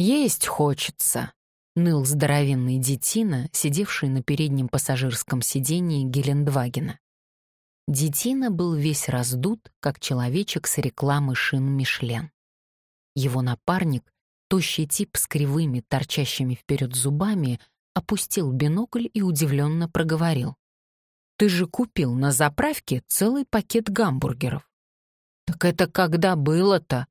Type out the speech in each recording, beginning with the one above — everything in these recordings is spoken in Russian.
«Есть хочется», — ныл здоровенный детина, сидевший на переднем пассажирском сидении Гелендвагена. Детина был весь раздут, как человечек с рекламы шин Мишлен. Его напарник, тощий тип с кривыми, торчащими вперед зубами, опустил бинокль и удивленно проговорил. «Ты же купил на заправке целый пакет гамбургеров». «Так это когда было-то?»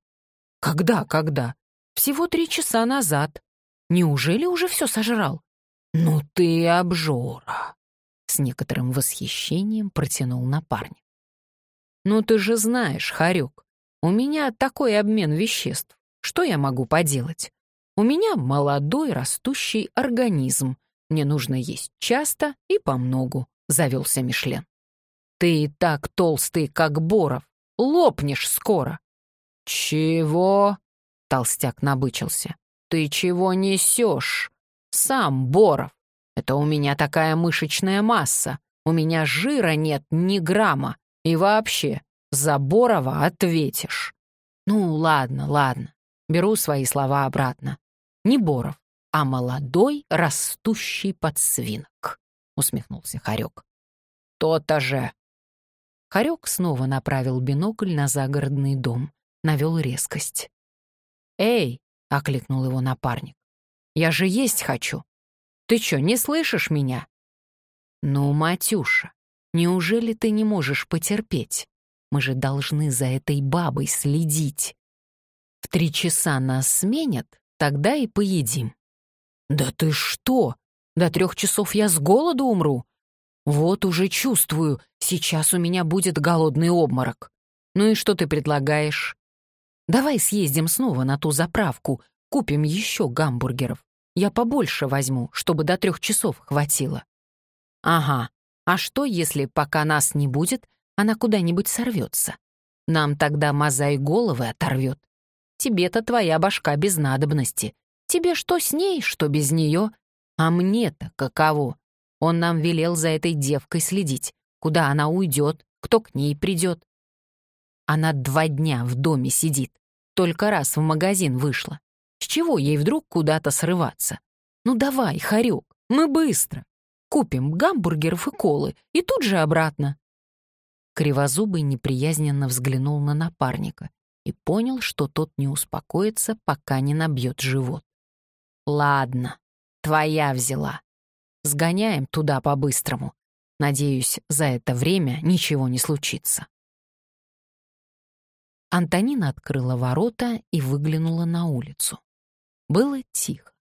«Когда, когда? Всего три часа назад. Неужели уже все сожрал?» «Ну ты обжора!» С некоторым восхищением протянул напарник. «Ну ты же знаешь, Харек, у меня такой обмен веществ. Что я могу поделать? У меня молодой растущий организм. Мне нужно есть часто и помногу», — завелся Мишлен. «Ты и так толстый, как Боров. Лопнешь скоро». «Чего?» — толстяк набычился. «Ты чего несешь? Сам Боров. Это у меня такая мышечная масса. У меня жира нет ни грамма. И вообще, за Борова ответишь». «Ну, ладно, ладно. Беру свои слова обратно. Не Боров, а молодой растущий подсвинок», — усмехнулся Харек. «То-то же». Харек снова направил бинокль на загородный дом, навел резкость. «Эй!» — окликнул его напарник. «Я же есть хочу. Ты что, не слышишь меня?» «Ну, Матюша, неужели ты не можешь потерпеть? Мы же должны за этой бабой следить. В три часа нас сменят, тогда и поедим». «Да ты что? До трех часов я с голоду умру. Вот уже чувствую, сейчас у меня будет голодный обморок. Ну и что ты предлагаешь?» Давай съездим снова на ту заправку, купим еще гамбургеров. Я побольше возьму, чтобы до трех часов хватило. Ага, а что, если пока нас не будет, она куда-нибудь сорвется? Нам тогда мозаи головы оторвет. Тебе-то твоя башка без надобности. Тебе что с ней, что без нее? А мне-то каково? Он нам велел за этой девкой следить. Куда она уйдет, кто к ней придет. Она два дня в доме сидит. Только раз в магазин вышла. С чего ей вдруг куда-то срываться? Ну давай, Харек, мы быстро. Купим гамбургеров и колы, и тут же обратно. Кривозубый неприязненно взглянул на напарника и понял, что тот не успокоится, пока не набьет живот. «Ладно, твоя взяла. Сгоняем туда по-быстрому. Надеюсь, за это время ничего не случится». Антонина открыла ворота и выглянула на улицу. Было тихо.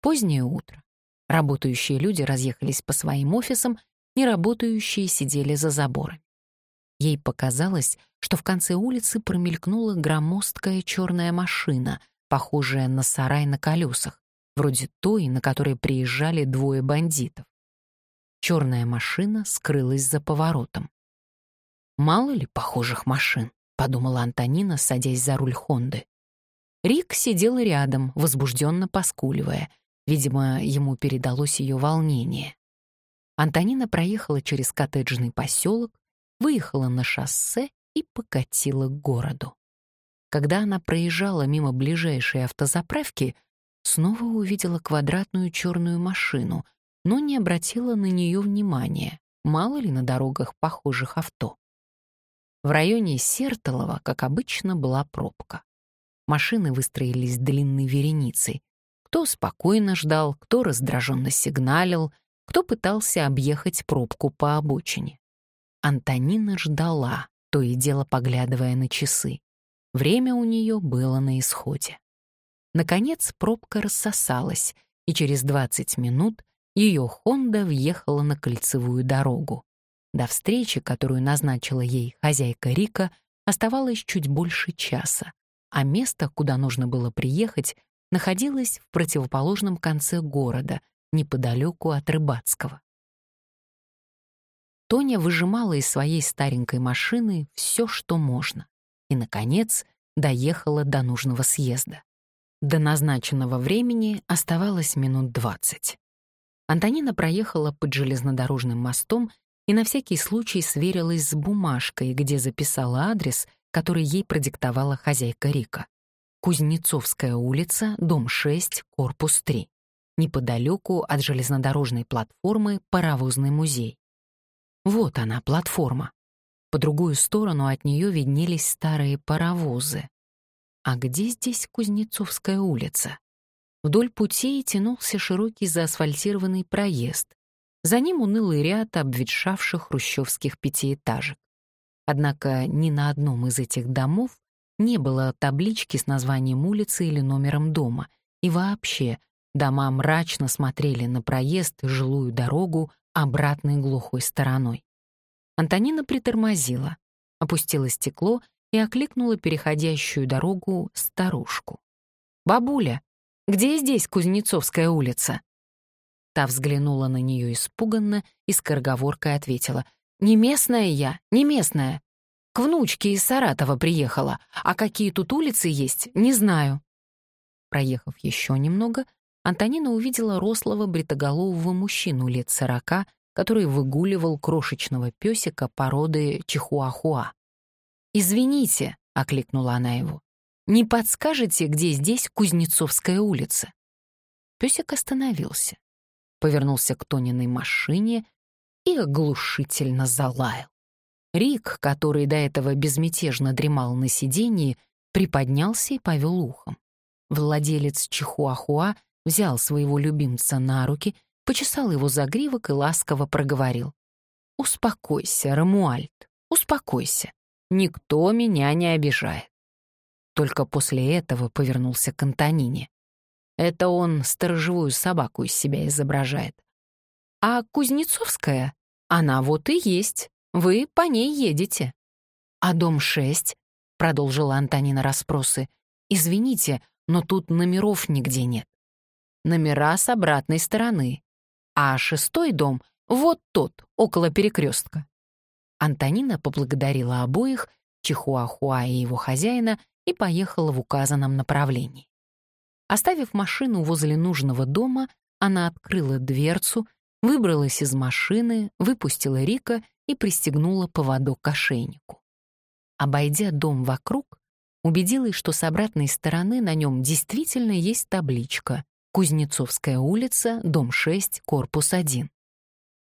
Позднее утро. Работающие люди разъехались по своим офисам, неработающие сидели за заборами. Ей показалось, что в конце улицы промелькнула громоздкая черная машина, похожая на сарай на колесах, вроде той, на которой приезжали двое бандитов. Черная машина скрылась за поворотом. Мало ли похожих машин. — подумала Антонина, садясь за руль Хонды. Рик сидел рядом, возбужденно поскуливая. Видимо, ему передалось ее волнение. Антонина проехала через коттеджный поселок, выехала на шоссе и покатила к городу. Когда она проезжала мимо ближайшей автозаправки, снова увидела квадратную черную машину, но не обратила на нее внимания, мало ли на дорогах похожих авто. В районе Сертолова, как обычно, была пробка. Машины выстроились длинной вереницей. Кто спокойно ждал, кто раздраженно сигналил, кто пытался объехать пробку по обочине. Антонина ждала, то и дело поглядывая на часы. Время у нее было на исходе. Наконец пробка рассосалась, и через 20 минут ее «Хонда» въехала на кольцевую дорогу. До встречи, которую назначила ей хозяйка Рика, оставалось чуть больше часа, а место, куда нужно было приехать, находилось в противоположном конце города, неподалеку от Рыбацкого. Тоня выжимала из своей старенькой машины все, что можно, и, наконец, доехала до нужного съезда. До назначенного времени оставалось минут двадцать. Антонина проехала под железнодорожным мостом и на всякий случай сверилась с бумажкой, где записала адрес, который ей продиктовала хозяйка Рика. Кузнецовская улица, дом 6, корпус 3. Неподалеку от железнодорожной платформы паровозный музей. Вот она, платформа. По другую сторону от нее виднелись старые паровозы. А где здесь Кузнецовская улица? Вдоль путей тянулся широкий заасфальтированный проезд. За ним унылый ряд обветшавших хрущевских пятиэтажек. Однако ни на одном из этих домов не было таблички с названием улицы или номером дома. И вообще, дома мрачно смотрели на проезд и жилую дорогу обратной глухой стороной. Антонина притормозила, опустила стекло и окликнула переходящую дорогу старушку. «Бабуля, где здесь Кузнецовская улица?» Та взглянула на нее испуганно и скороговоркой ответила. «Не местная я, не местная. К внучке из Саратова приехала, а какие тут улицы есть, не знаю». Проехав еще немного, Антонина увидела рослого бритоголового мужчину лет сорока который выгуливал крошечного песика породы чихуахуа. «Извините», — окликнула она его, — «не подскажете, где здесь Кузнецовская улица?» Песик остановился, повернулся к Тониной машине и оглушительно залаял. Рик, который до этого безмятежно дремал на сиденье, приподнялся и повел ухом. Владелец Чихуахуа взял своего любимца на руки почесал его загривок и ласково проговорил. «Успокойся, Рамуальд, успокойся. Никто меня не обижает». Только после этого повернулся к Антонине. Это он сторожевую собаку из себя изображает. А Кузнецовская, она вот и есть. Вы по ней едете. А дом 6, продолжила Антонина расспросы. Извините, но тут номеров нигде нет. Номера с обратной стороны а шестой дом — вот тот, около перекрестка. Антонина поблагодарила обоих, Чихуахуа и его хозяина, и поехала в указанном направлении. Оставив машину возле нужного дома, она открыла дверцу, выбралась из машины, выпустила Рика и пристегнула поводок к ошейнику. Обойдя дом вокруг, убедилась, что с обратной стороны на нем действительно есть табличка Кузнецовская улица, дом 6, корпус 1.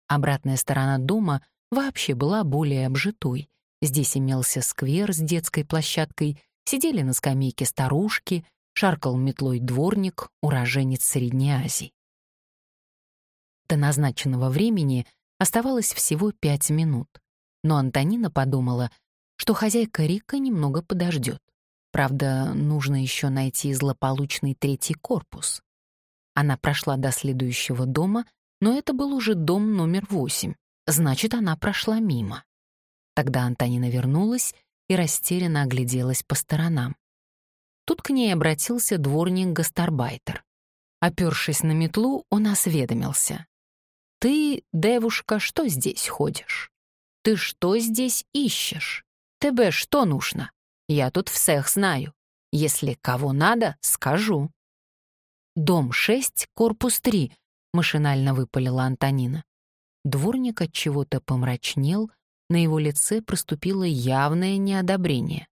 Обратная сторона дома вообще была более обжитой. Здесь имелся сквер с детской площадкой, сидели на скамейке старушки, шаркал метлой дворник, уроженец Средней Азии. До назначенного времени оставалось всего пять минут, но Антонина подумала, что хозяйка Рика немного подождет. Правда, нужно еще найти злополучный третий корпус. Она прошла до следующего дома, но это был уже дом номер восемь. Значит, она прошла мимо. Тогда Антонина вернулась и растерянно огляделась по сторонам. Тут к ней обратился дворник-гастарбайтер. Опершись на метлу, он осведомился. «Ты, девушка, что здесь ходишь? Ты что здесь ищешь? Тебе что нужно? Я тут всех знаю. Если кого надо, скажу». «Дом 6, корпус 3», — машинально выпалила Антонина. Дворник от чего-то помрачнел, на его лице проступило явное неодобрение.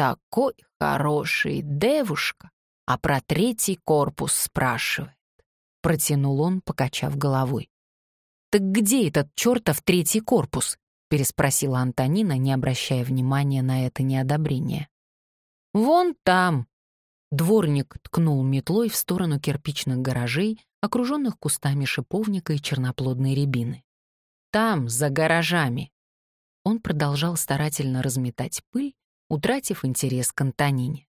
«Такой хороший девушка, а про третий корпус спрашивает», — протянул он, покачав головой. «Так где этот чертов третий корпус?» — переспросила Антонина, не обращая внимания на это неодобрение. «Вон там», Дворник ткнул метлой в сторону кирпичных гаражей, окруженных кустами шиповника и черноплодной рябины. «Там, за гаражами!» Он продолжал старательно разметать пыль, утратив интерес к Антонине.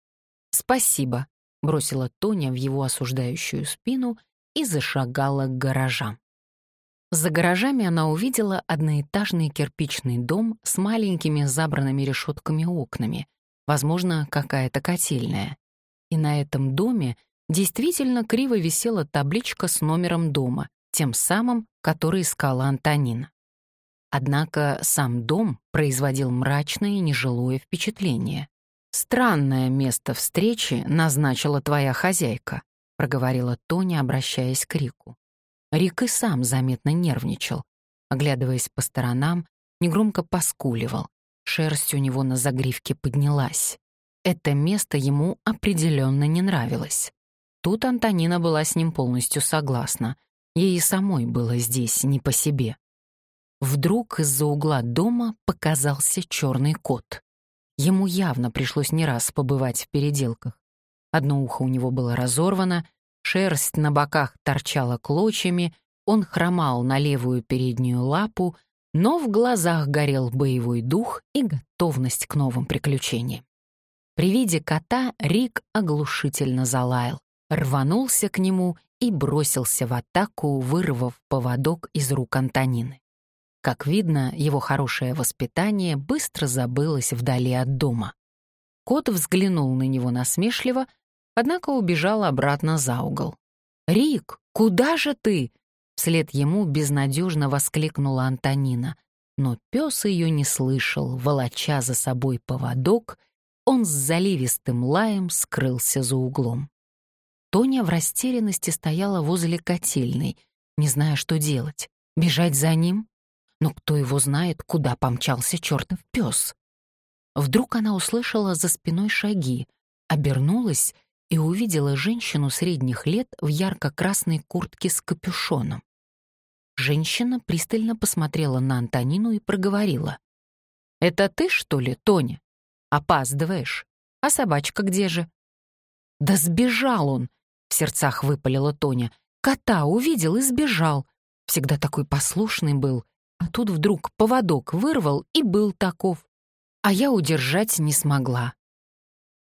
«Спасибо», — бросила Тоня в его осуждающую спину и зашагала к гаражам. За гаражами она увидела одноэтажный кирпичный дом с маленькими забранными решетками окнами, возможно, какая-то котельная. И на этом доме действительно криво висела табличка с номером дома, тем самым, который искала Антонина. Однако сам дом производил мрачное и нежилое впечатление. «Странное место встречи назначила твоя хозяйка», — проговорила Тоня, обращаясь к Рику. Рик и сам заметно нервничал. Оглядываясь по сторонам, негромко поскуливал. Шерсть у него на загривке поднялась. Это место ему определенно не нравилось. Тут Антонина была с ним полностью согласна. Ей и самой было здесь не по себе. Вдруг из-за угла дома показался черный кот. Ему явно пришлось не раз побывать в переделках. Одно ухо у него было разорвано, шерсть на боках торчала клочьями, он хромал на левую переднюю лапу, но в глазах горел боевой дух и готовность к новым приключениям. При виде кота Рик оглушительно залаял, рванулся к нему и бросился в атаку, вырвав поводок из рук Антонины. Как видно, его хорошее воспитание быстро забылось вдали от дома. Кот взглянул на него насмешливо, однако убежал обратно за угол. «Рик, куда же ты?» Вслед ему безнадежно воскликнула Антонина, но пес ее не слышал, волоча за собой поводок, он с заливистым лаем скрылся за углом. Тоня в растерянности стояла возле котельной, не зная, что делать. Бежать за ним? Но кто его знает, куда помчался чертов пес? Вдруг она услышала за спиной шаги, обернулась и увидела женщину средних лет в ярко-красной куртке с капюшоном. Женщина пристально посмотрела на Антонину и проговорила. «Это ты, что ли, Тоня? Опаздываешь. А собачка где же?» «Да сбежал он!» — в сердцах выпалила Тоня. «Кота увидел и сбежал. Всегда такой послушный был. А тут вдруг поводок вырвал и был таков. А я удержать не смогла».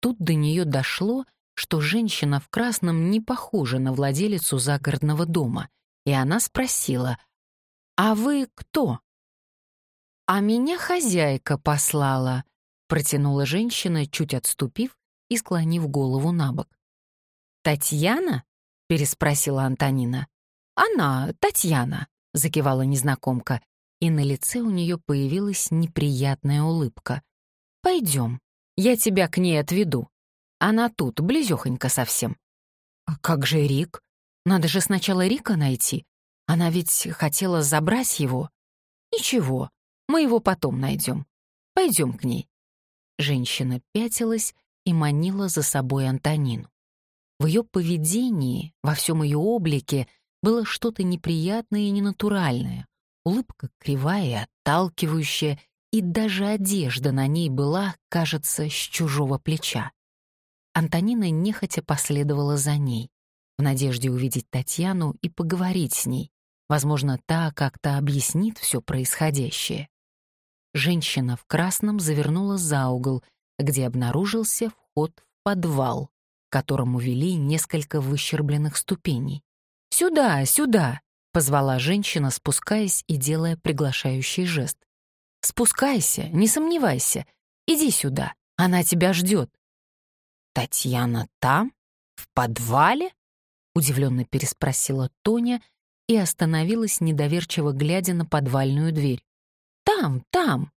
Тут до нее дошло, что женщина в красном не похожа на владелицу загородного дома, и она спросила, «А вы кто?» «А меня хозяйка послала», — протянула женщина, чуть отступив и склонив голову на бок. «Татьяна?» — переспросила Антонина. «Она, Татьяна», — закивала незнакомка, и на лице у нее появилась неприятная улыбка. «Пойдем, я тебя к ней отведу. Она тут, близёхонько совсем». «А как же Рик? Надо же сначала Рика найти, она ведь хотела забрать его. Ничего, мы его потом найдем. Пойдем к ней. Женщина пятилась и манила за собой Антонину. В ее поведении, во всем ее облике было что-то неприятное и ненатуральное. Улыбка кривая отталкивающая, и даже одежда на ней была, кажется, с чужого плеча. Антонина нехотя последовала за ней, в надежде увидеть Татьяну и поговорить с ней, Возможно, та как-то объяснит все происходящее. Женщина в красном завернула за угол, где обнаружился вход в подвал, к которому вели несколько выщербленных ступеней. «Сюда, сюда!» — позвала женщина, спускаясь и делая приглашающий жест. «Спускайся, не сомневайся. Иди сюда, она тебя ждет». «Татьяна там? В подвале?» — удивленно переспросила Тоня, и остановилась, недоверчиво глядя на подвальную дверь. «Там, там!»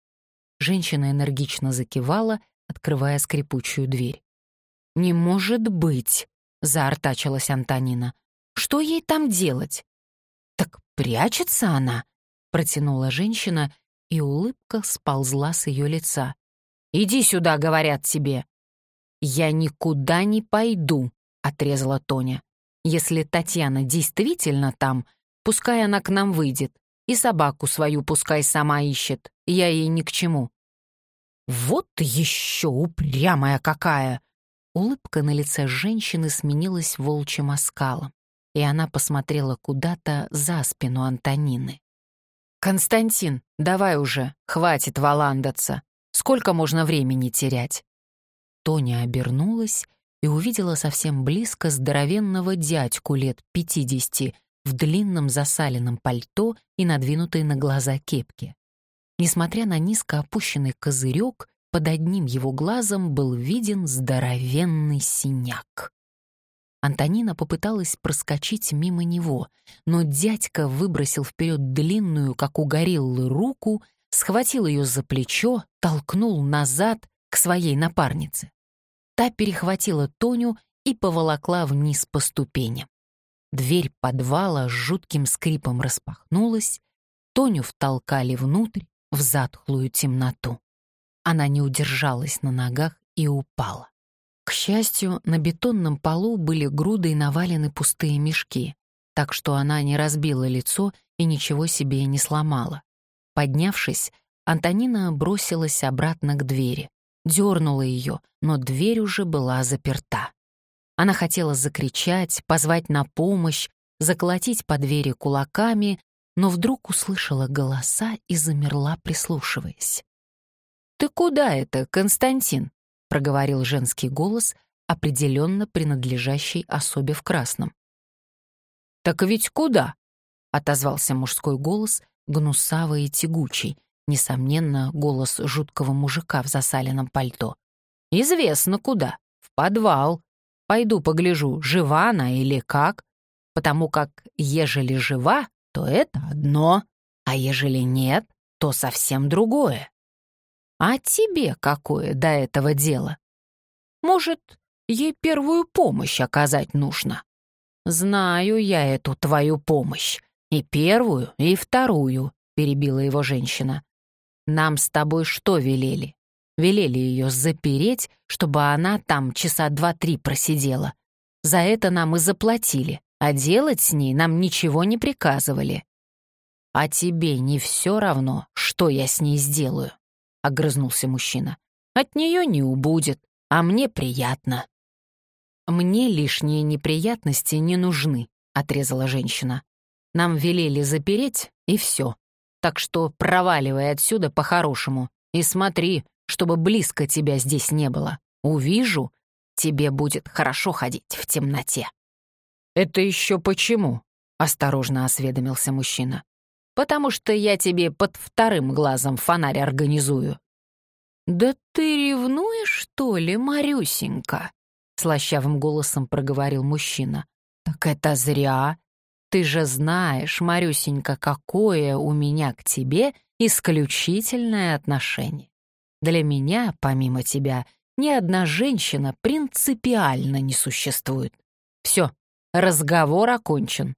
Женщина энергично закивала, открывая скрипучую дверь. «Не может быть!» — заортачилась Антонина. «Что ей там делать?» «Так прячется она!» — протянула женщина, и улыбка сползла с ее лица. «Иди сюда, говорят тебе!» «Я никуда не пойду», — отрезала Тоня. «Если Татьяна действительно там, Пускай она к нам выйдет. И собаку свою пускай сама ищет. Я ей ни к чему». «Вот еще упрямая какая!» Улыбка на лице женщины сменилась волчьим оскалом, и она посмотрела куда-то за спину Антонины. «Константин, давай уже, хватит валандаться. Сколько можно времени терять?» Тоня обернулась и увидела совсем близко здоровенного дядьку лет пятидесяти в длинном засаленном пальто и надвинутой на глаза кепке. Несмотря на низко опущенный козырек, под одним его глазом был виден здоровенный синяк. Антонина попыталась проскочить мимо него, но дядька выбросил вперед длинную, как у гориллы, руку, схватил ее за плечо, толкнул назад к своей напарнице. Та перехватила Тоню и поволокла вниз по ступеням. Дверь подвала с жутким скрипом распахнулась, Тоню втолкали внутрь, в затхлую темноту. Она не удержалась на ногах и упала. К счастью, на бетонном полу были груды и навалены пустые мешки, так что она не разбила лицо и ничего себе не сломала. Поднявшись, Антонина бросилась обратно к двери, дернула ее, но дверь уже была заперта. Она хотела закричать, позвать на помощь, заколотить по двери кулаками, но вдруг услышала голоса и замерла, прислушиваясь. «Ты куда это, Константин?» — проговорил женский голос, определенно принадлежащий особе в красном. «Так ведь куда?» — отозвался мужской голос, гнусавый и тягучий, несомненно, голос жуткого мужика в засаленном пальто. «Известно куда. В подвал. Пойду погляжу, жива она или как. Потому как, ежели жива, то это одно, а ежели нет, то совсем другое. А тебе какое до этого дело? Может, ей первую помощь оказать нужно? Знаю я эту твою помощь. И первую, и вторую, перебила его женщина. Нам с тобой что велели? Велели ее запереть, чтобы она там часа два-три просидела. За это нам и заплатили, а делать с ней нам ничего не приказывали. А тебе не все равно, что я с ней сделаю? — огрызнулся мужчина. «От нее не убудет, а мне приятно». «Мне лишние неприятности не нужны», — отрезала женщина. «Нам велели запереть, и все. Так что проваливай отсюда по-хорошему и смотри, чтобы близко тебя здесь не было. Увижу, тебе будет хорошо ходить в темноте». «Это еще почему?» — осторожно осведомился мужчина потому что я тебе под вторым глазом фонарь организую». «Да ты ревнуешь, что ли, Марюсенька?» — слащавым голосом проговорил мужчина. «Так это зря. Ты же знаешь, Марюсенька, какое у меня к тебе исключительное отношение. Для меня, помимо тебя, ни одна женщина принципиально не существует. Все, разговор окончен.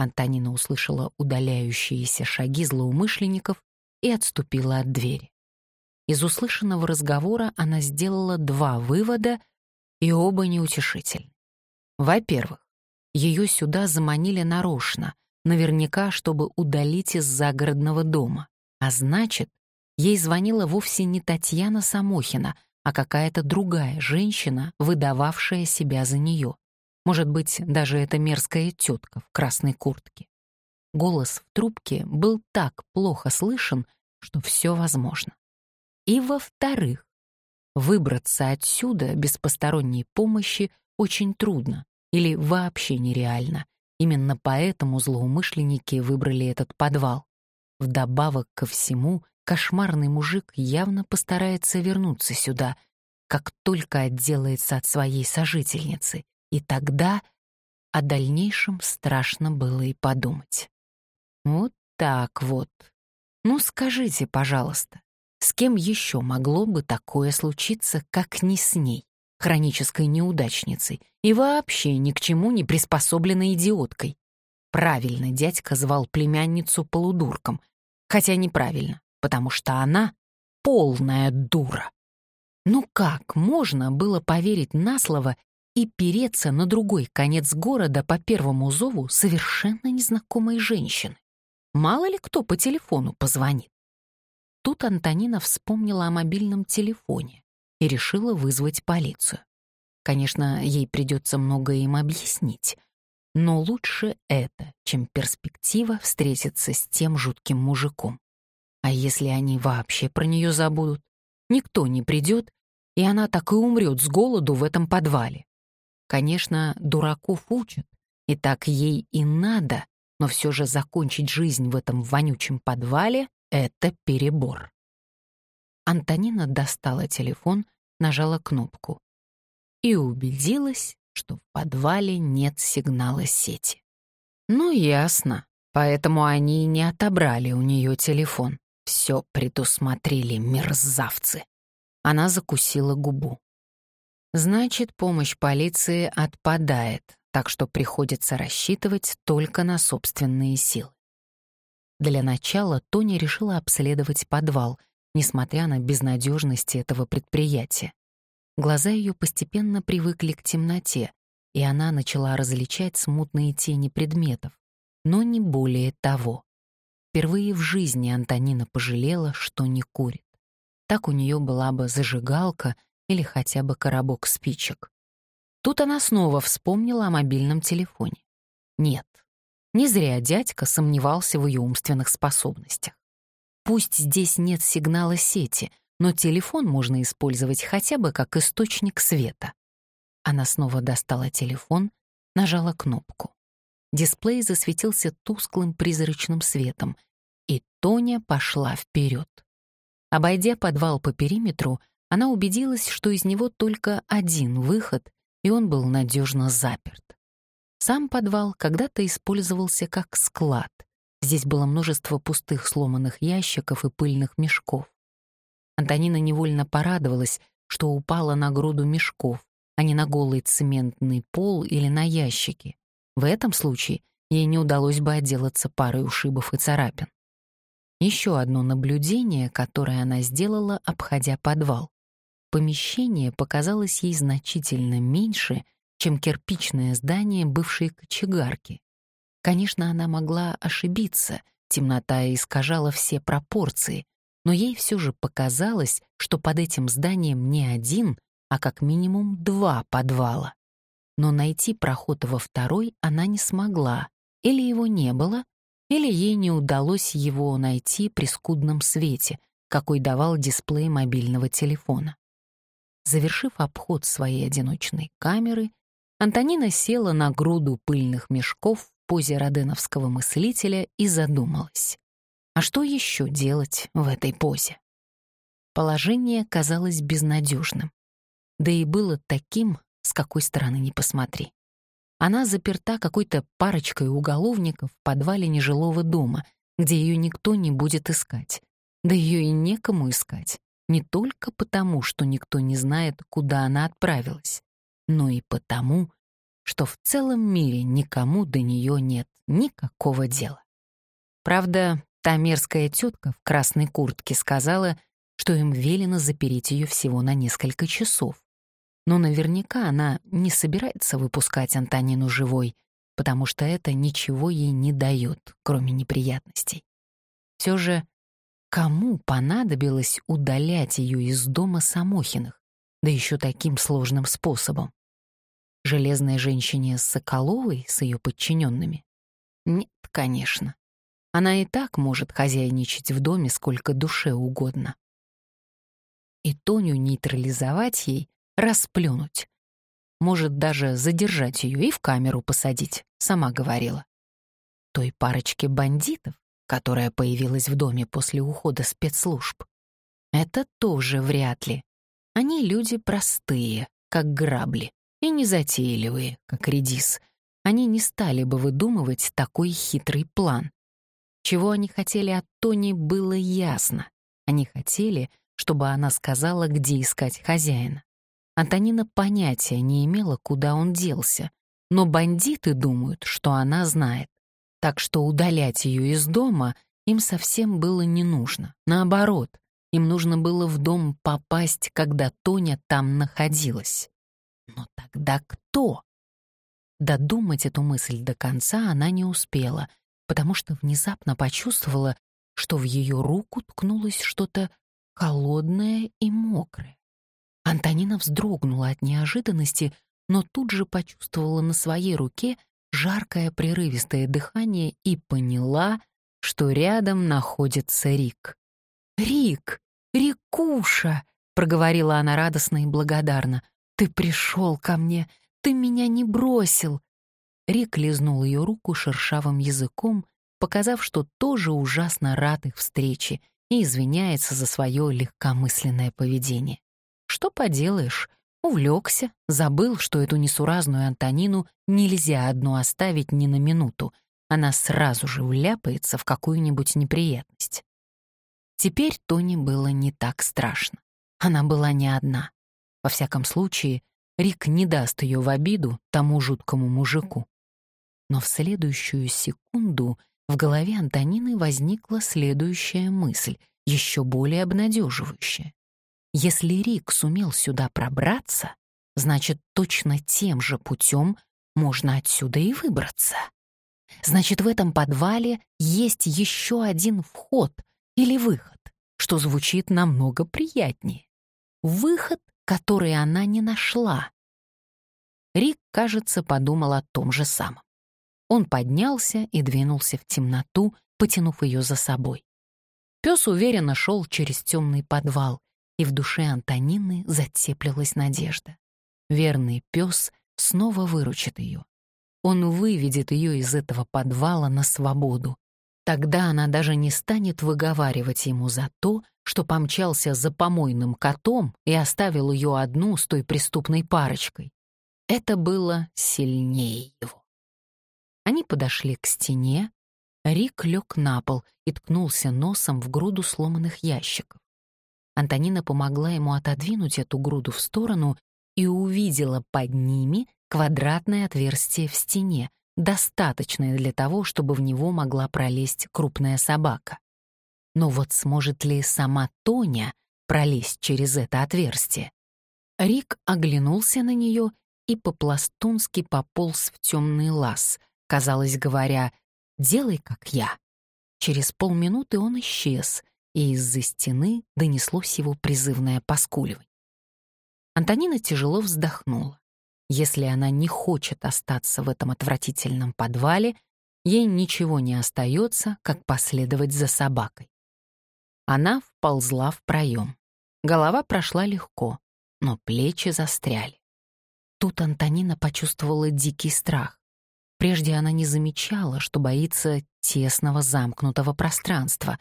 Антонина услышала удаляющиеся шаги злоумышленников и отступила от двери. Из услышанного разговора она сделала два вывода, и оба неутешительны. Во-первых, ее сюда заманили нарочно, наверняка, чтобы удалить из загородного дома. А значит, ей звонила вовсе не Татьяна Самохина, а какая-то другая женщина, выдававшая себя за нее. Может быть, даже эта мерзкая тетка в красной куртке. Голос в трубке был так плохо слышен, что все возможно. И во-вторых, выбраться отсюда без посторонней помощи очень трудно или вообще нереально. Именно поэтому злоумышленники выбрали этот подвал. Вдобавок ко всему, кошмарный мужик явно постарается вернуться сюда, как только отделается от своей сожительницы, и тогда о дальнейшем страшно было и подумать. Вот так вот. Ну скажите, пожалуйста, с кем еще могло бы такое случиться, как не с ней, хронической неудачницей, и вообще ни к чему не приспособленной идиоткой? Правильно дядька звал племянницу полудурком, хотя неправильно, потому что она полная дура. Ну как можно было поверить на слово и переться на другой конец города по первому зову совершенно незнакомой женщины. Мало ли кто по телефону позвонит. Тут Антонина вспомнила о мобильном телефоне и решила вызвать полицию. Конечно, ей придется многое им объяснить, но лучше это, чем перспектива встретиться с тем жутким мужиком. А если они вообще про нее забудут? Никто не придет, и она так и умрет с голоду в этом подвале. Конечно, дураков учат, и так ей и надо, но все же закончить жизнь в этом вонючем подвале — это перебор. Антонина достала телефон, нажала кнопку и убедилась, что в подвале нет сигнала сети. Ну, ясно, поэтому они и не отобрали у нее телефон. Все предусмотрели мерзавцы. Она закусила губу. Значит, помощь полиции отпадает, так что приходится рассчитывать только на собственные силы. Для начала Тони решила обследовать подвал, несмотря на безнадежность этого предприятия. Глаза ее постепенно привыкли к темноте, и она начала различать смутные тени предметов, но не более того. Впервые в жизни Антонина пожалела, что не курит. Так у нее была бы зажигалка или хотя бы коробок спичек. Тут она снова вспомнила о мобильном телефоне. Нет, не зря дядька сомневался в ее умственных способностях. Пусть здесь нет сигнала сети, но телефон можно использовать хотя бы как источник света. Она снова достала телефон, нажала кнопку. Дисплей засветился тусклым призрачным светом, и Тоня пошла вперед. Обойдя подвал по периметру, она убедилась, что из него только один выход, и он был надежно заперт. Сам подвал когда-то использовался как склад. Здесь было множество пустых сломанных ящиков и пыльных мешков. Антонина невольно порадовалась, что упала на груду мешков, а не на голый цементный пол или на ящики. В этом случае ей не удалось бы отделаться парой ушибов и царапин. Еще одно наблюдение, которое она сделала, обходя подвал. Помещение показалось ей значительно меньше, чем кирпичное здание бывшей кочегарки. Конечно, она могла ошибиться, темнота искажала все пропорции, но ей все же показалось, что под этим зданием не один, а как минимум два подвала. Но найти проход во второй она не смогла, или его не было, или ей не удалось его найти при скудном свете, какой давал дисплей мобильного телефона. Завершив обход своей одиночной камеры, Антонина села на груду пыльных мешков в позе роденовского мыслителя и задумалась. А что еще делать в этой позе? Положение казалось безнадежным. Да и было таким, с какой стороны ни посмотри. Она заперта какой-то парочкой уголовников в подвале нежилого дома, где ее никто не будет искать. Да ее и некому искать. Не только потому, что никто не знает, куда она отправилась, но и потому, что в целом мире никому до нее нет никакого дела. Правда, та мерзкая тетка в красной куртке сказала, что им велено запереть ее всего на несколько часов. Но наверняка она не собирается выпускать Антонину живой, потому что это ничего ей не дает, кроме неприятностей. Все же, кому понадобилось удалять ее из дома Самохиных, да еще таким сложным способом? Железной женщине Соколовой с ее подчиненными? Нет, конечно. Она и так может хозяйничать в доме сколько душе угодно. И Тоню нейтрализовать ей, расплюнуть. Может даже задержать ее и в камеру посадить, сама говорила. Той парочке бандитов, которая появилась в доме после ухода спецслужб, это тоже вряд ли. Они люди простые, как грабли и незатейливые, как редис, они не стали бы выдумывать такой хитрый план. Чего они хотели от Тони, было ясно. Они хотели, чтобы она сказала, где искать хозяина. Антонина понятия не имела, куда он делся, но бандиты думают, что она знает. Так что удалять ее из дома им совсем было не нужно. Наоборот, им нужно было в дом попасть, когда Тоня там находилась. Но тогда кто? Додумать эту мысль до конца она не успела, потому что внезапно почувствовала, что в ее руку ткнулось что-то холодное и мокрое. Антонина вздрогнула от неожиданности, но тут же почувствовала на своей руке жаркое прерывистое дыхание и поняла, что рядом находится Рик. «Рик! Рикуша!» — проговорила она радостно и благодарно. «Ты пришел ко мне! Ты меня не бросил!» Рик лизнул ее руку шершавым языком, показав, что тоже ужасно рад их встрече и извиняется за свое легкомысленное поведение. Что поделаешь, увлекся, забыл, что эту несуразную Антонину нельзя одну оставить ни на минуту, она сразу же вляпается в какую-нибудь неприятность. Теперь Тони было не так страшно. Она была не одна. Во всяком случае, Рик не даст ее в обиду тому жуткому мужику. Но в следующую секунду в голове Антонины возникла следующая мысль, еще более обнадеживающая. Если Рик сумел сюда пробраться, значит, точно тем же путем можно отсюда и выбраться. Значит, в этом подвале есть еще один вход или выход, что звучит намного приятнее. Выход, который она не нашла. Рик, кажется, подумал о том же самом. Он поднялся и двинулся в темноту, потянув ее за собой. Пес уверенно шел через темный подвал, и в душе Антонины затеплилась надежда. Верный пес снова выручит ее. Он выведет ее из этого подвала на свободу. Тогда она даже не станет выговаривать ему за то, что помчался за помойным котом и оставил ее одну с той преступной парочкой. Это было сильнее его. Они подошли к стене, Рик лег на пол и ткнулся носом в груду сломанных ящиков. Антонина помогла ему отодвинуть эту груду в сторону и увидела под ними квадратное отверстие в стене, достаточное для того, чтобы в него могла пролезть крупная собака. Но вот сможет ли сама Тоня пролезть через это отверстие? Рик оглянулся на нее и по-пластунски пополз в темный лаз, казалось говоря, «делай, как я». Через полминуты он исчез, и из-за стены донеслось его призывное поскуливание. Антонина тяжело вздохнула. Если она не хочет остаться в этом отвратительном подвале, ей ничего не остается, как последовать за собакой. Она вползла в проем. Голова прошла легко, но плечи застряли. Тут Антонина почувствовала дикий страх. Прежде она не замечала, что боится тесного замкнутого пространства,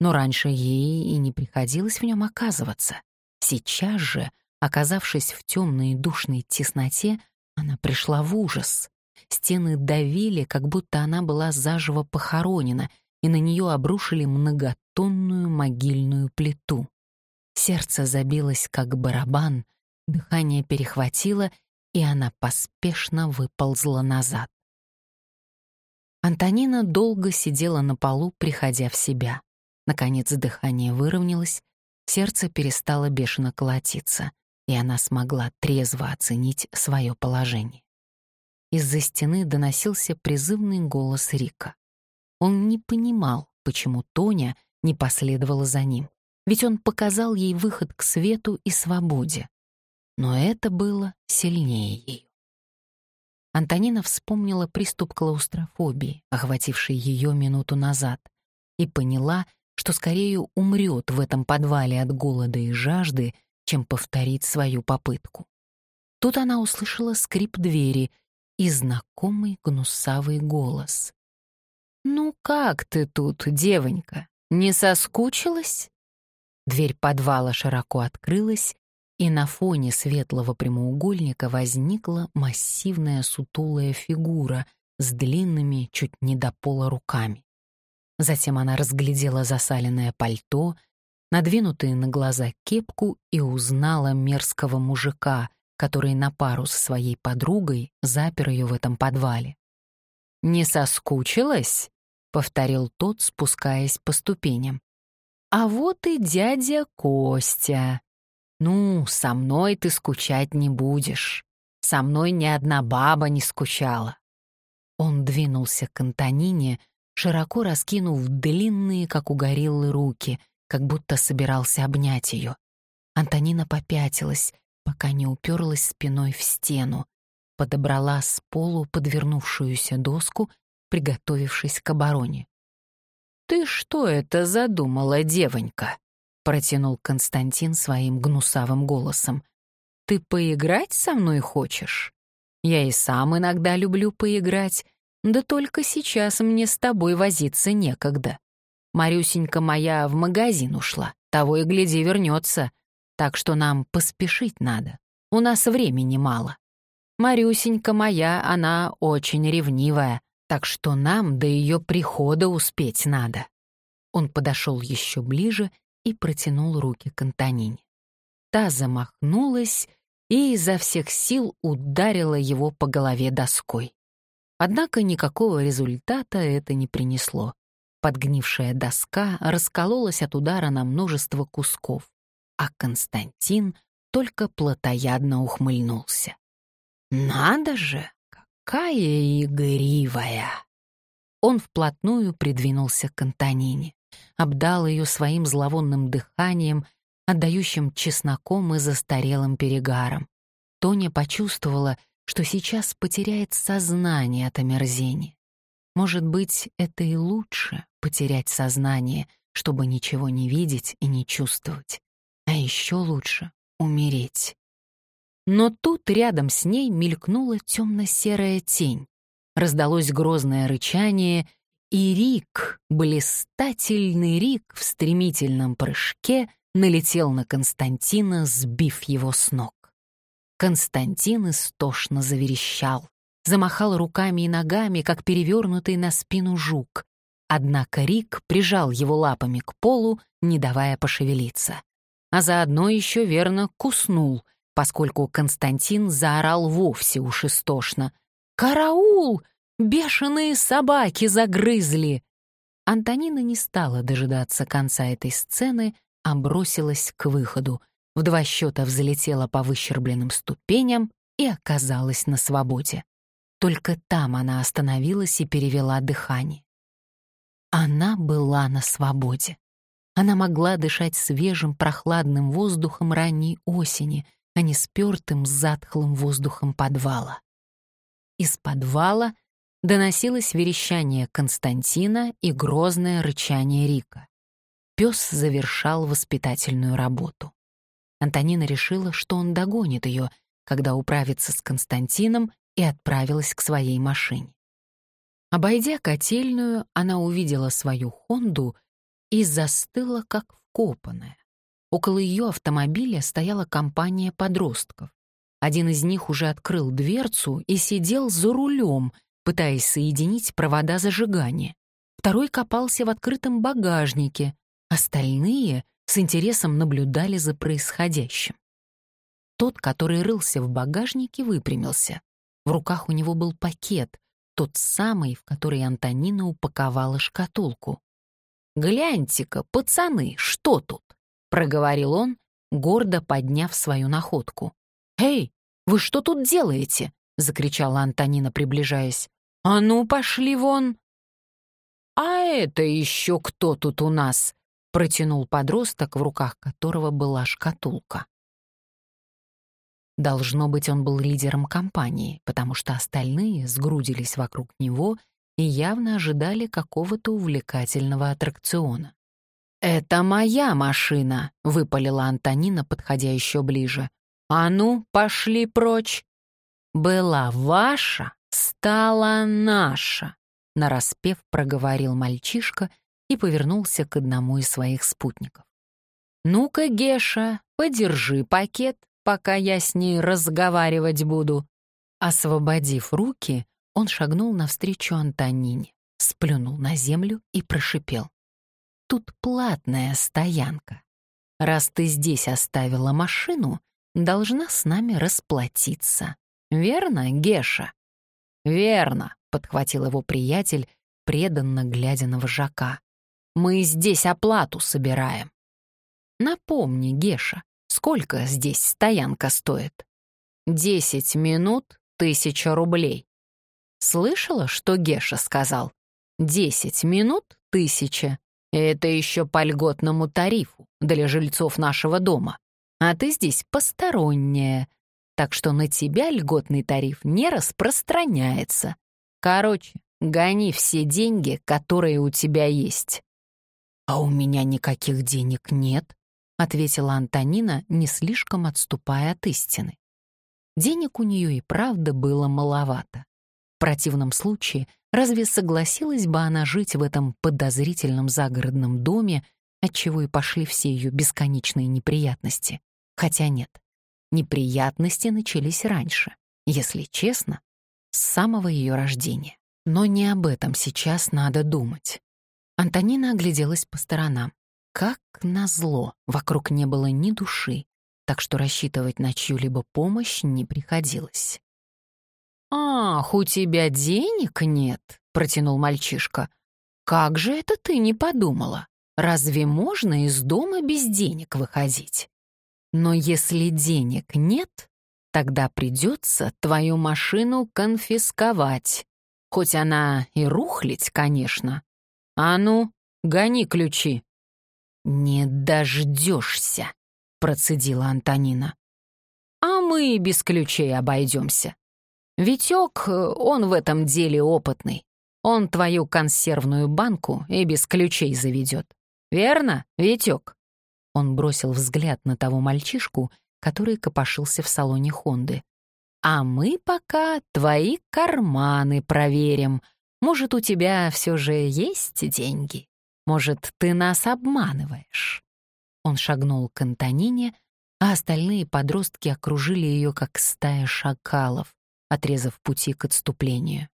но раньше ей и не приходилось в нем оказываться. Сейчас же Оказавшись в темной и душной тесноте, она пришла в ужас. Стены давили, как будто она была заживо похоронена, и на нее обрушили многотонную могильную плиту. Сердце забилось, как барабан, дыхание перехватило, и она поспешно выползла назад. Антонина долго сидела на полу, приходя в себя. Наконец дыхание выровнялось, сердце перестало бешено колотиться и она смогла трезво оценить свое положение. Из-за стены доносился призывный голос Рика. Он не понимал, почему Тоня не последовала за ним, ведь он показал ей выход к свету и свободе. Но это было сильнее ее. Антонина вспомнила приступ клаустрофобии, охвативший ее минуту назад, и поняла, что скорее умрет в этом подвале от голода и жажды, чем повторить свою попытку. Тут она услышала скрип двери и знакомый гнусавый голос. «Ну как ты тут, девонька, не соскучилась?» Дверь подвала широко открылась, и на фоне светлого прямоугольника возникла массивная сутулая фигура с длинными, чуть не до пола руками. Затем она разглядела засаленное пальто — надвинутые на глаза кепку и узнала мерзкого мужика, который на пару со своей подругой запер ее в этом подвале. «Не соскучилась?» — повторил тот, спускаясь по ступеням. «А вот и дядя Костя. Ну, со мной ты скучать не будешь. Со мной ни одна баба не скучала». Он двинулся к Антонине, широко раскинув длинные, как у гориллы, руки — как будто собирался обнять ее. Антонина попятилась, пока не уперлась спиной в стену, подобрала с полу подвернувшуюся доску, приготовившись к обороне. «Ты что это задумала, девонька?» — протянул Константин своим гнусавым голосом. «Ты поиграть со мной хочешь? Я и сам иногда люблю поиграть, да только сейчас мне с тобой возиться некогда. Марюсенька моя в магазин ушла, того и гляди вернется, так что нам поспешить надо. У нас времени мало. Марюсенька моя, она очень ревнивая, так что нам до ее прихода успеть надо». Он подошел еще ближе и протянул руки к Антонине. Та замахнулась и изо всех сил ударила его по голове доской. Однако никакого результата это не принесло. Подгнившая доска раскололась от удара на множество кусков, а Константин только плотоядно ухмыльнулся. «Надо же, какая игривая!» Он вплотную придвинулся к Антонине, обдал ее своим зловонным дыханием, отдающим чесноком и застарелым перегаром. Тоня почувствовала, что сейчас потеряет сознание от омерзения. Может быть, это и лучше — потерять сознание, чтобы ничего не видеть и не чувствовать. А еще лучше — умереть. Но тут рядом с ней мелькнула темно-серая тень. Раздалось грозное рычание, и Рик, блистательный Рик в стремительном прыжке, налетел на Константина, сбив его с ног. Константин истошно заверещал, замахал руками и ногами, как перевернутый на спину жук. Однако Рик прижал его лапами к полу, не давая пошевелиться. А заодно еще верно куснул, поскольку Константин заорал вовсе уж истошно. «Караул! Бешеные собаки загрызли!» Антонина не стала дожидаться конца этой сцены, а бросилась к выходу, в два счета взлетела по выщербленным ступеням и оказалась на свободе. Только там она остановилась и перевела дыхание. Она была на свободе. Она могла дышать свежим прохладным воздухом ранней осени, а не спёртым затхлым воздухом подвала. Из подвала доносилось верещание Константина и грозное рычание Рика. Пес завершал воспитательную работу. Антонина решила, что он догонит ее, когда управится с Константином, и отправилась к своей машине. Обойдя котельную, она увидела свою «Хонду» и застыла, как вкопанная. Около ее автомобиля стояла компания подростков. Один из них уже открыл дверцу и сидел за рулем, пытаясь соединить провода зажигания. Второй копался в открытом багажнике. Остальные с интересом наблюдали за происходящим. Тот, который рылся в багажнике, выпрямился. В руках у него был пакет, тот самый, в который Антонина упаковала шкатулку. «Гляньте-ка, пацаны, что тут?» — проговорил он, гордо подняв свою находку. «Эй, вы что тут делаете?» — закричала Антонина, приближаясь. «А ну, пошли вон!» «А это еще кто тут у нас?» — протянул подросток, в руках которого была шкатулка. Должно быть, он был лидером компании, потому что остальные сгрудились вокруг него и явно ожидали какого-то увлекательного аттракциона. «Это моя машина», — выпалила Антонина, подходя еще ближе. «А ну, пошли прочь!» «Была ваша, стала наша», — нараспев проговорил мальчишка и повернулся к одному из своих спутников. «Ну-ка, Геша, подержи пакет, пока я с ней разговаривать буду». Освободив руки, он шагнул навстречу Антонине, сплюнул на землю и прошипел. «Тут платная стоянка. Раз ты здесь оставила машину, должна с нами расплатиться. Верно, Геша?» «Верно», — подхватил его приятель, преданно глядя на вожака. «Мы здесь оплату собираем». «Напомни, Геша, сколько здесь стоянка стоит?» «Десять минут, тысяча рублей». Слышала, что Геша сказал? «Десять минут, тысяча. Это еще по льготному тарифу для жильцов нашего дома. А ты здесь посторонняя, так что на тебя льготный тариф не распространяется. Короче, гони все деньги, которые у тебя есть». «А у меня никаких денег нет», — ответила Антонина, не слишком отступая от истины. Денег у нее и правда было маловато. В противном случае, разве согласилась бы она жить в этом подозрительном загородном доме, отчего и пошли все ее бесконечные неприятности? Хотя нет, неприятности начались раньше, если честно, с самого ее рождения. Но не об этом сейчас надо думать. Антонина огляделась по сторонам. Как назло, вокруг не было ни души, так что рассчитывать на чью-либо помощь не приходилось. «Ах, у тебя денег нет?» — протянул мальчишка. «Как же это ты не подумала? Разве можно из дома без денег выходить? Но если денег нет, тогда придется твою машину конфисковать. Хоть она и рухлить, конечно. А ну, гони ключи. «Не дождешься», — процедила Антонина. «А мы без ключей обойдемся. Витек, он в этом деле опытный. Он твою консервную банку и без ключей заведет. Верно, Витек?» Он бросил взгляд на того мальчишку, который копошился в салоне Хонды. «А мы пока твои карманы проверим. Может, у тебя все же есть деньги? Может, ты нас обманываешь?» Он шагнул к Антонине, а остальные подростки окружили ее, как стая шакалов, отрезав пути к отступлению.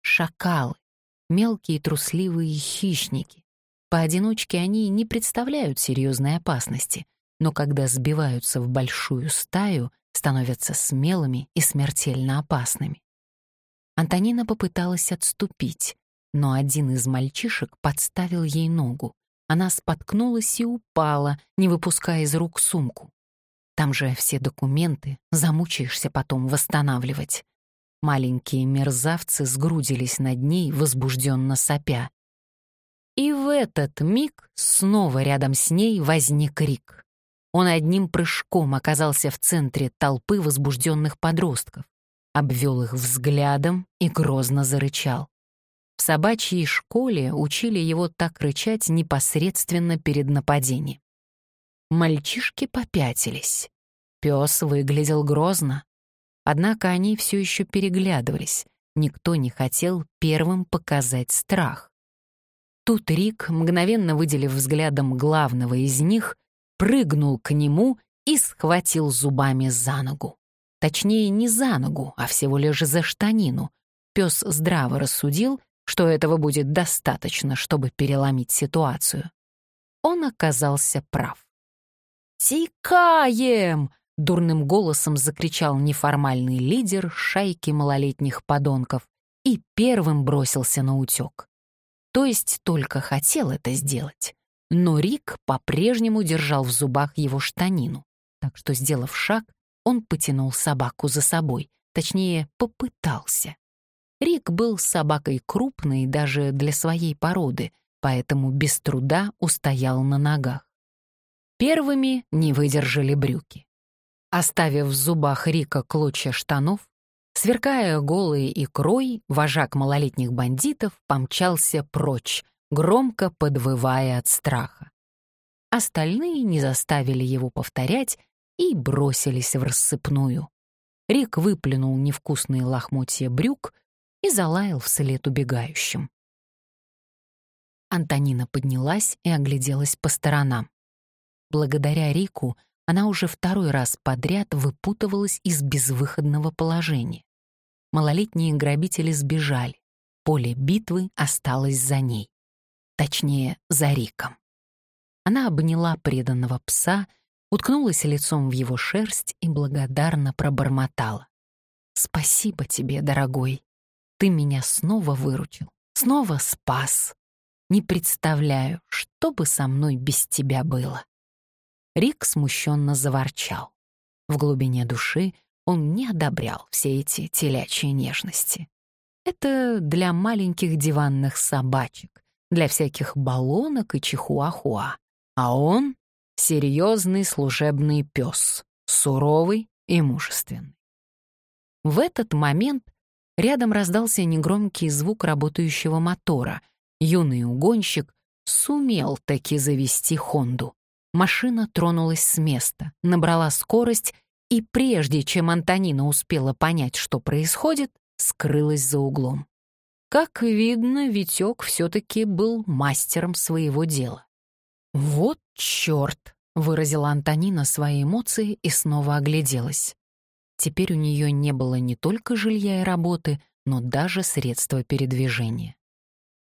Шакалы — мелкие трусливые хищники. Поодиночке они не представляют серьезной опасности, но когда сбиваются в большую стаю, становятся смелыми и смертельно опасными. Антонина попыталась отступить, но один из мальчишек подставил ей ногу. Она споткнулась и упала, не выпуская из рук сумку. Там же все документы, замучаешься потом восстанавливать. Маленькие мерзавцы сгрудились над ней, возбужденно сопя. И в этот миг снова рядом с ней возник Рик. Он одним прыжком оказался в центре толпы возбужденных подростков, обвел их взглядом и грозно зарычал. В собачьей школе учили его так рычать непосредственно перед нападением. Мальчишки попятились. Пес выглядел грозно. Однако они все еще переглядывались. Никто не хотел первым показать страх. Тут Рик, мгновенно выделив взглядом главного из них, прыгнул к нему и схватил зубами за ногу. Точнее, не за ногу, а всего лишь за штанину. Пес здраво рассудил, что этого будет достаточно, чтобы переломить ситуацию. Он оказался прав. «Тикаем!» — дурным голосом закричал неформальный лидер шайки малолетних подонков и первым бросился на утек. То есть только хотел это сделать, но Рик по-прежнему держал в зубах его штанину, так что, сделав шаг, он потянул собаку за собой, точнее, попытался. Рик был собакой крупной даже для своей породы, поэтому без труда устоял на ногах. Первыми не выдержали брюки. Оставив в зубах Рика клочья штанов, сверкая голой икрой, вожак малолетних бандитов помчался прочь, громко подвывая от страха. Остальные не заставили его повторять и бросились в рассыпную. Рик выплюнул невкусные лохмотья брюк, и залаял вслед убегающим. Антонина поднялась и огляделась по сторонам. Благодаря Рику она уже второй раз подряд выпутывалась из безвыходного положения. Малолетние грабители сбежали. Поле битвы осталось за ней. Точнее, за Риком. Она обняла преданного пса, уткнулась лицом в его шерсть и благодарно пробормотала. «Спасибо тебе, дорогой. Ты меня снова выручил, снова спас. Не представляю, что бы со мной без тебя было». Рик смущенно заворчал. В глубине души он не одобрял все эти телячьи нежности. Это для маленьких диванных собачек, для всяких баллонок и чихуахуа. А он — серьезный служебный пес, суровый и мужественный. В этот момент Рядом раздался негромкий звук работающего мотора. Юный угонщик сумел таки завести Хонду. Машина тронулась с места, набрала скорость и прежде чем Антонина успела понять, что происходит, скрылась за углом. Как видно, Витек все-таки был мастером своего дела. «Вот черт!» — выразила Антонина свои эмоции и снова огляделась. Теперь у нее не было не только жилья и работы, но даже средства передвижения.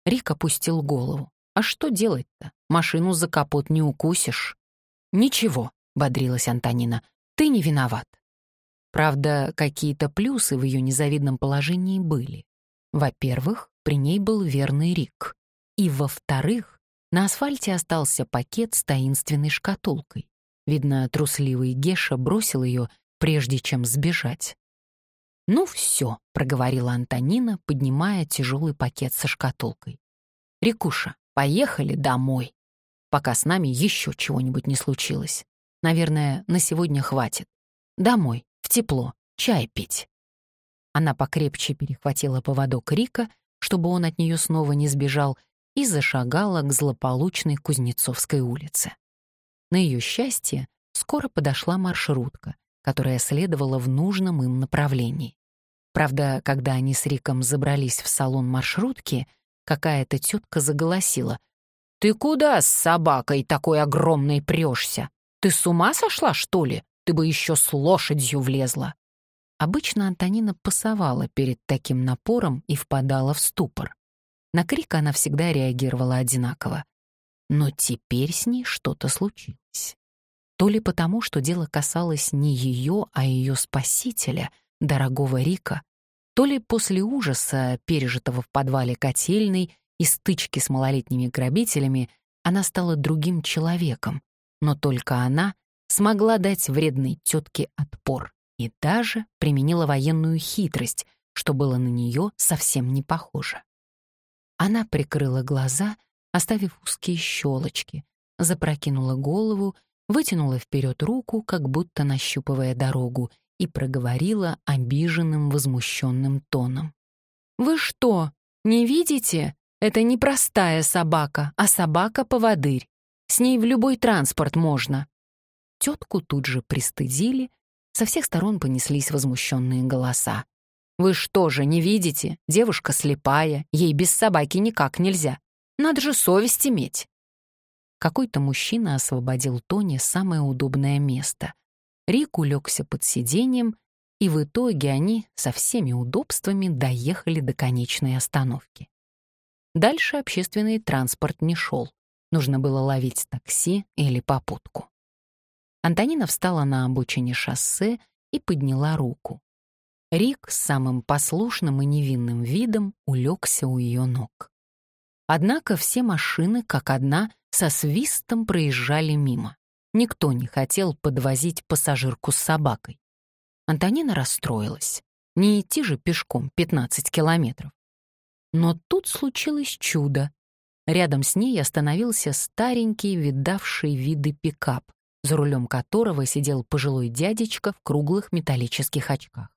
Рик опустил голову. «А что делать-то? Машину за капот не укусишь». «Ничего», — бодрилась Антонина, — «ты не виноват». Правда, какие-то плюсы в ее незавидном положении были. Во-первых, при ней был верный Рик. И во-вторых, на асфальте остался пакет с таинственной шкатулкой. Видно, трусливый Геша бросил ее, прежде чем сбежать. «Ну все», — проговорила Антонина, поднимая тяжелый пакет со шкатулкой. «Рикуша, поехали домой, пока с нами еще чего-нибудь не случилось. Наверное, на сегодня хватит. Домой, в тепло, чай пить». Она покрепче перехватила поводок Рика, чтобы он от нее снова не сбежал, и зашагала к злополучной Кузнецовской улице. На ее счастье скоро подошла маршрутка, которая следовала в нужном им направлении. Правда, когда они с Риком забрались в салон маршрутки, какая-то тетка заголосила. «Ты куда с собакой такой огромной прешься? Ты с ума сошла, что ли? Ты бы еще с лошадью влезла!» Обычно Антонина пасовала перед таким напором и впадала в ступор. На крик она всегда реагировала одинаково. Но теперь с ней что-то случилось. То ли потому, что дело касалось не ее, а ее спасителя, дорогого Рика, то ли после ужаса, пережитого в подвале котельной и стычки с малолетними грабителями, она стала другим человеком, но только она смогла дать вредной тетке отпор и даже применила военную хитрость, что было на нее совсем не похоже. Она прикрыла глаза, оставив узкие щелочки, запрокинула голову, вытянула вперед руку, как будто нащупывая дорогу, и проговорила обиженным, возмущенным тоном. «Вы что, не видите? Это не простая собака, а собака-поводырь. С ней в любой транспорт можно». Тетку тут же пристыдили, со всех сторон понеслись возмущенные голоса. «Вы что же, не видите? Девушка слепая, ей без собаки никак нельзя. Надо же совесть иметь». Какой-то мужчина освободил Тоне самое удобное место. Рик улегся под сиденьем, и в итоге они со всеми удобствами доехали до конечной остановки. Дальше общественный транспорт не шел. Нужно было ловить такси или попутку. Антонина встала на обочине шоссе и подняла руку. Рик с самым послушным и невинным видом улегся у ее ног. Однако все машины, как одна, со свистом проезжали мимо. Никто не хотел подвозить пассажирку с собакой. Антонина расстроилась. Не идти же пешком 15 километров. Но тут случилось чудо. Рядом с ней остановился старенький, видавший виды пикап, за рулем которого сидел пожилой дядечка в круглых металлических очках.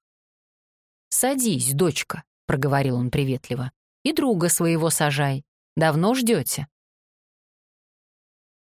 «Садись, дочка», — проговорил он приветливо, — «и друга своего сажай. Давно ждете?»